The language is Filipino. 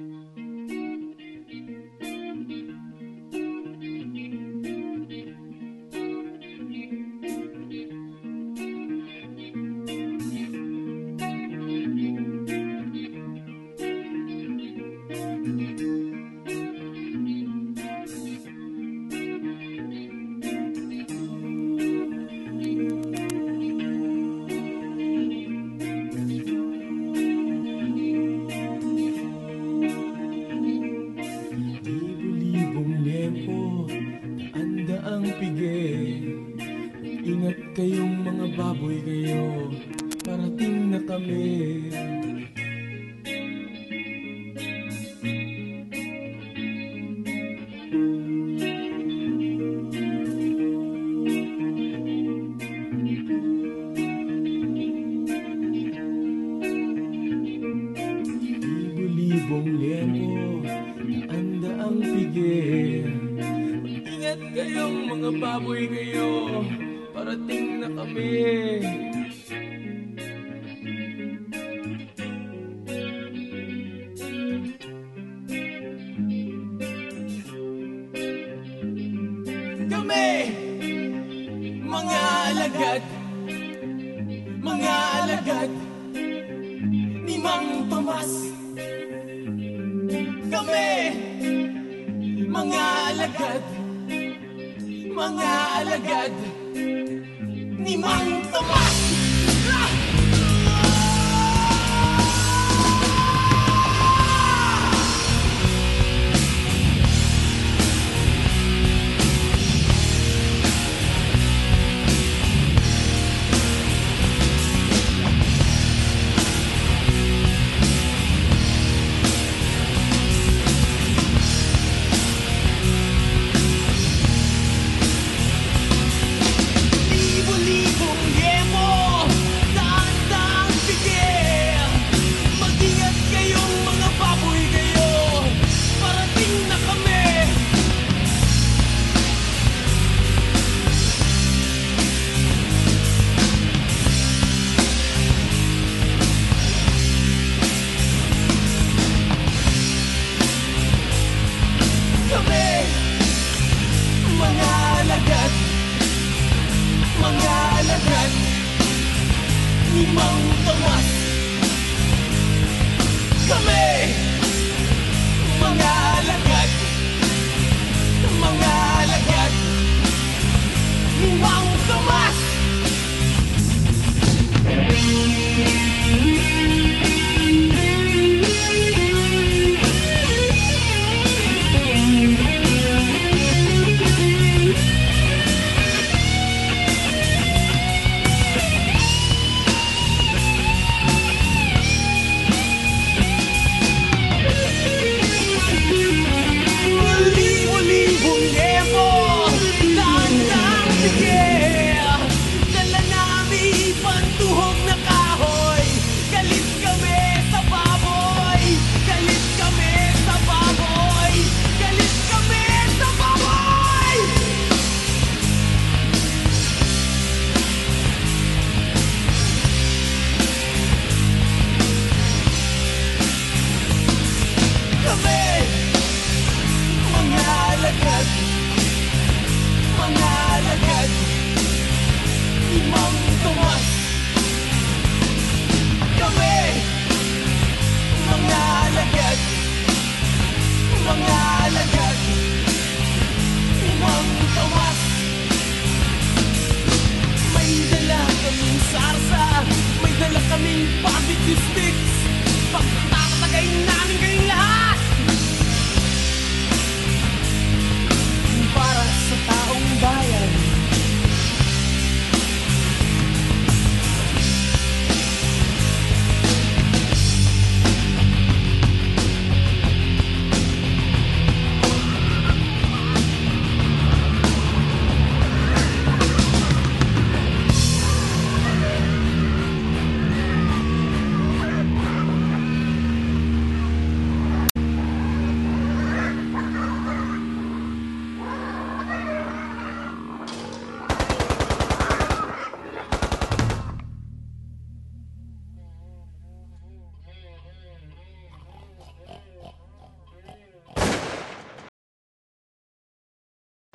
Mm-hmm. Ingat kayong mga baboy kayo, parating na kami. Libo-libong liempo, daan-daang pige Ingat kayong mga baboy kayo, parating na kami. Kami, mga alagad, mga alagad. Ni Mang Tomas. Kami, mga alagad, mga alagad ni Mang Tomas.